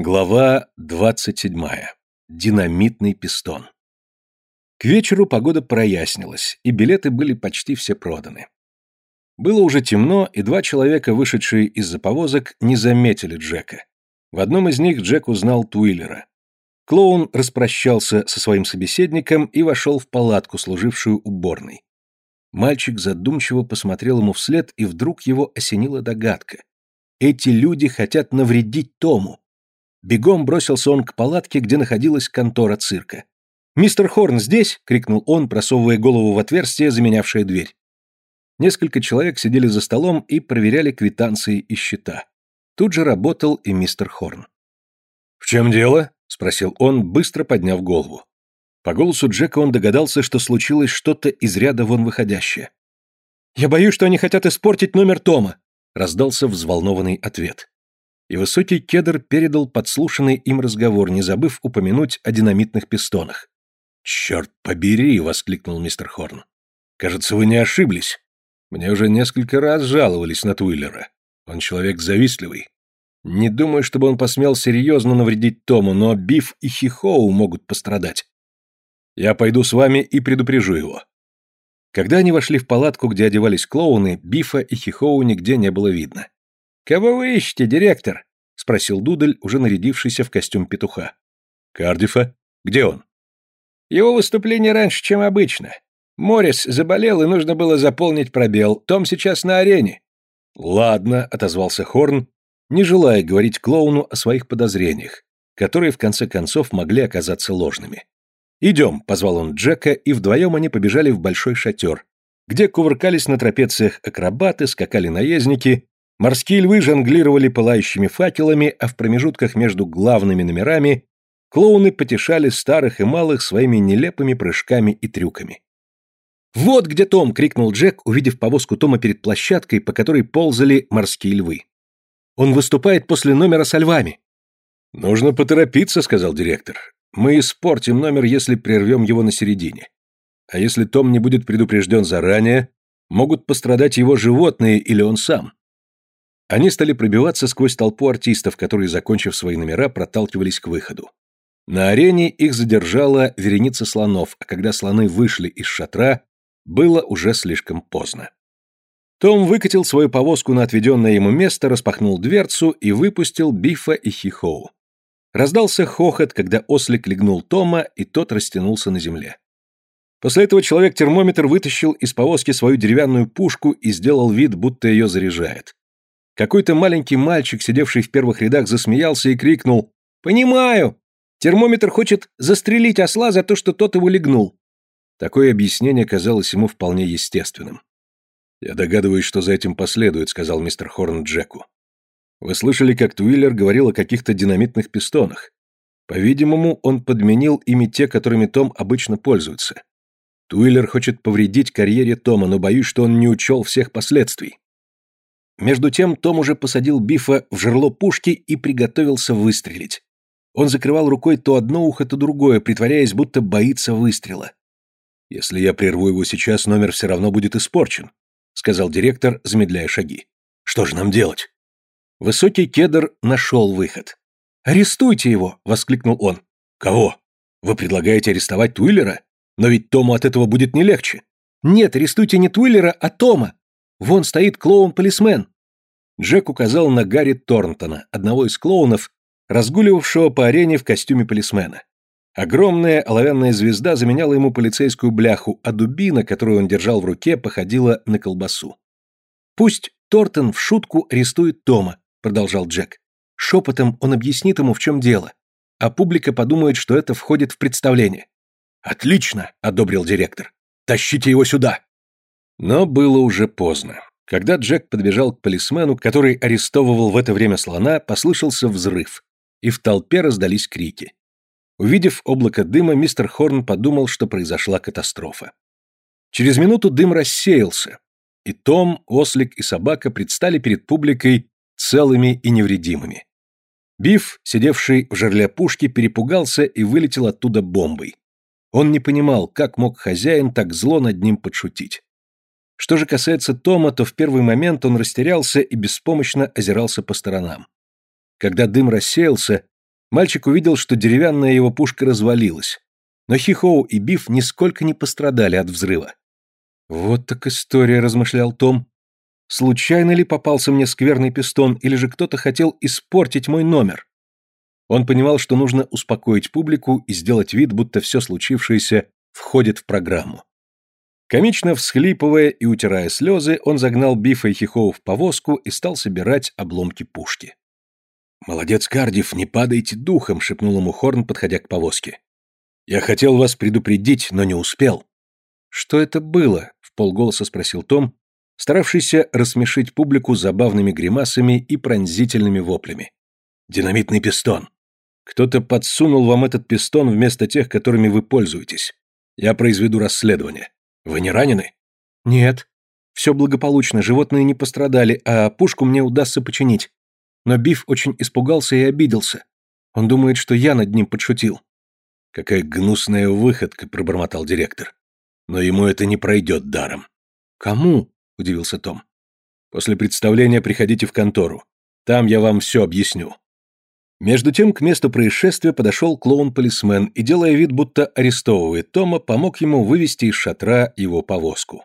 Глава 27. Динамитный пистон. К вечеру погода прояснилась, и билеты были почти все проданы. Было уже темно, и два человека, вышедшие из-за повозок, не заметили Джека. В одном из них Джек узнал Туиллера. Клоун распрощался со своим собеседником и вошел в палатку, служившую уборной. Мальчик задумчиво посмотрел ему вслед, и вдруг его осенила догадка. Эти люди хотят навредить Тому. Бегом бросился он к палатке, где находилась контора цирка. «Мистер Хорн здесь?» — крикнул он, просовывая голову в отверстие, заменявшее дверь. Несколько человек сидели за столом и проверяли квитанции и счета. Тут же работал и мистер Хорн. «В чем дело?» — спросил он, быстро подняв голову. По голосу Джека он догадался, что случилось что-то из ряда вон выходящее. «Я боюсь, что они хотят испортить номер Тома», — раздался взволнованный ответ и высокий кедр передал подслушанный им разговор, не забыв упомянуть о динамитных пистонах. «Черт побери!» — воскликнул мистер Хорн. «Кажется, вы не ошиблись. Мне уже несколько раз жаловались на Туиллера. Он человек завистливый. Не думаю, чтобы он посмел серьезно навредить Тому, но Биф и Хихоу могут пострадать. Я пойду с вами и предупрежу его». Когда они вошли в палатку, где одевались клоуны, Бифа и Хихоу нигде не было видно. «Кого вы ищете, директор?» — спросил Дудль, уже нарядившийся в костюм петуха. «Кардифа? Где он?» «Его выступление раньше, чем обычно. Моррис заболел, и нужно было заполнить пробел. Том сейчас на арене». «Ладно», — отозвался Хорн, не желая говорить клоуну о своих подозрениях, которые в конце концов могли оказаться ложными. «Идем», — позвал он Джека, и вдвоем они побежали в большой шатер, где кувыркались на трапециях акробаты, скакали наездники Морские львы жонглировали пылающими факелами, а в промежутках между главными номерами клоуны потешали старых и малых своими нелепыми прыжками и трюками. «Вот где Том!» — крикнул Джек, увидев повозку Тома перед площадкой, по которой ползали морские львы. «Он выступает после номера со львами». «Нужно поторопиться», — сказал директор. «Мы испортим номер, если прервем его на середине. А если Том не будет предупрежден заранее, могут пострадать его животные или он сам. Они стали пробиваться сквозь толпу артистов, которые, закончив свои номера, проталкивались к выходу. На арене их задержала вереница слонов, а когда слоны вышли из шатра, было уже слишком поздно. Том выкатил свою повозку на отведенное ему место, распахнул дверцу и выпустил Бифа и Хихоу. Раздался хохот, когда ослик легнул Тома, и тот растянулся на земле. После этого человек-термометр вытащил из повозки свою деревянную пушку и сделал вид, будто ее заряжает. Какой-то маленький мальчик, сидевший в первых рядах, засмеялся и крикнул «Понимаю! Термометр хочет застрелить осла за то, что тот его легнул». Такое объяснение казалось ему вполне естественным. «Я догадываюсь, что за этим последует», — сказал мистер Хорн Джеку. «Вы слышали, как Туиллер говорил о каких-то динамитных пистонах? По-видимому, он подменил ими те, которыми Том обычно пользуется. Туиллер хочет повредить карьере Тома, но боюсь, что он не учел всех последствий. Между тем Том уже посадил Бифа в жерло пушки и приготовился выстрелить. Он закрывал рукой то одно ухо, то другое, притворяясь, будто боится выстрела. «Если я прерву его сейчас, номер все равно будет испорчен», — сказал директор, замедляя шаги. «Что же нам делать?» Высокий кедр нашел выход. «Арестуйте его!» — воскликнул он. «Кого? Вы предлагаете арестовать Туиллера? Но ведь Тому от этого будет не легче». «Нет, арестуйте не Туиллера, а Тома. Вон стоит клоун-полисмен. Джек указал на Гарри Торнтона, одного из клоунов, разгуливавшего по арене в костюме полисмена. Огромная оловянная звезда заменяла ему полицейскую бляху, а дубина, которую он держал в руке, походила на колбасу. «Пусть Тортон в шутку арестует Тома», — продолжал Джек. «Шепотом он объяснит ему, в чем дело, а публика подумает, что это входит в представление». «Отлично», — одобрил директор. «Тащите его сюда». Но было уже поздно. Когда Джек подбежал к полисмену, который арестовывал в это время слона, послышался взрыв, и в толпе раздались крики. Увидев облако дыма, мистер Хорн подумал, что произошла катастрофа. Через минуту дым рассеялся, и Том, Ослик и собака предстали перед публикой целыми и невредимыми. Биф, сидевший в жерле пушки, перепугался и вылетел оттуда бомбой. Он не понимал, как мог хозяин так зло над ним подшутить. Что же касается Тома, то в первый момент он растерялся и беспомощно озирался по сторонам. Когда дым рассеялся, Мальчик увидел, что деревянная его пушка развалилась, но Хихоу и Биф нисколько не пострадали от взрыва. «Вот так история», — размышлял Том. «Случайно ли попался мне скверный пистон, или же кто-то хотел испортить мой номер?» Он понимал, что нужно успокоить публику и сделать вид, будто все случившееся входит в программу. Комично всхлипывая и утирая слезы, он загнал Бифа и Хихоу в повозку и стал собирать обломки пушки. «Молодец, Кардив, не падайте духом», — шепнул ему Хорн, подходя к повозке. «Я хотел вас предупредить, но не успел». «Что это было?» — в полголоса спросил Том, старавшийся рассмешить публику забавными гримасами и пронзительными воплями. «Динамитный пистон. Кто-то подсунул вам этот пистон вместо тех, которыми вы пользуетесь. Я произведу расследование. Вы не ранены? Нет. Все благополучно, животные не пострадали, а пушку мне удастся починить. Но Биф очень испугался и обиделся. Он думает, что я над ним подшутил. Какая гнусная выходка, пробормотал директор. Но ему это не пройдет даром. Кому? удивился Том. После представления приходите в контору. Там я вам все объясню. Между тем к месту происшествия подошел клоун-полисмен и, делая вид, будто арестовывает Тома, помог ему вывести из шатра его повозку.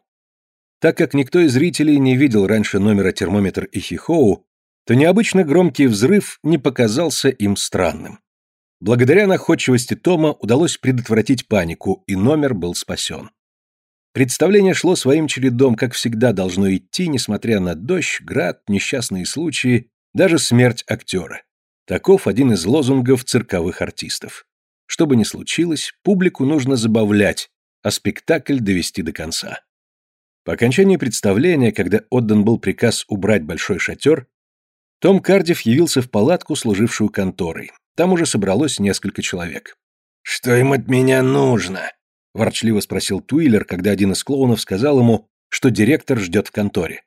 Так как никто из зрителей не видел раньше номера термометр и хихоу, то необычно громкий взрыв не показался им странным. Благодаря находчивости Тома удалось предотвратить панику, и номер был спасен. Представление шло своим чередом, как всегда должно идти, несмотря на дождь, град, несчастные случаи, даже смерть актера. Таков один из лозунгов цирковых артистов. Что бы ни случилось, публику нужно забавлять, а спектакль довести до конца. По окончании представления, когда отдан был приказ убрать большой шатер, Том Кардив явился в палатку, служившую конторой. Там уже собралось несколько человек. «Что им от меня нужно?» – ворчливо спросил Туилер, когда один из клоунов сказал ему, что директор ждет в конторе.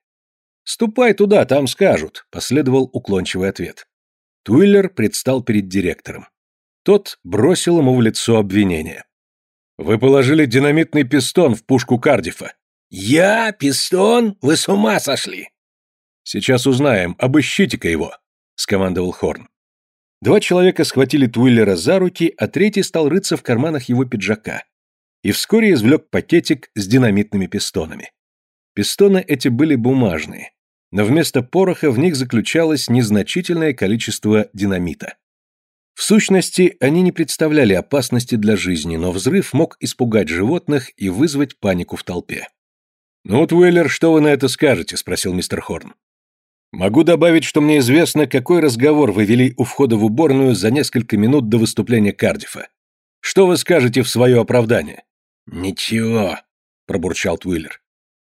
«Ступай туда, там скажут», – последовал уклончивый ответ. Туиллер предстал перед директором. Тот бросил ему в лицо обвинение. «Вы положили динамитный пистон в пушку Кардифа». «Я? Пистон? Вы с ума сошли?» «Сейчас узнаем. Обыщите-ка его», — скомандовал Хорн. Два человека схватили Туиллера за руки, а третий стал рыться в карманах его пиджака. И вскоре извлек пакетик с динамитными пистонами. Пистоны эти были бумажные, но вместо пороха в них заключалось незначительное количество динамита. В сущности, они не представляли опасности для жизни, но взрыв мог испугать животных и вызвать панику в толпе. «Ну, Твейлер, что вы на это скажете?» – спросил мистер Хорн. «Могу добавить, что мне известно, какой разговор вы вели у входа в уборную за несколько минут до выступления Кардифа. Что вы скажете в свое оправдание?» «Ничего», – пробурчал Твиллер.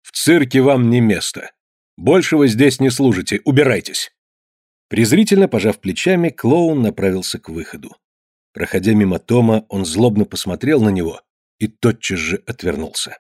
«В цирке вам не место. Больше вы здесь не служите, убирайтесь!» Презрительно пожав плечами, клоун направился к выходу. Проходя мимо Тома, он злобно посмотрел на него и тотчас же отвернулся.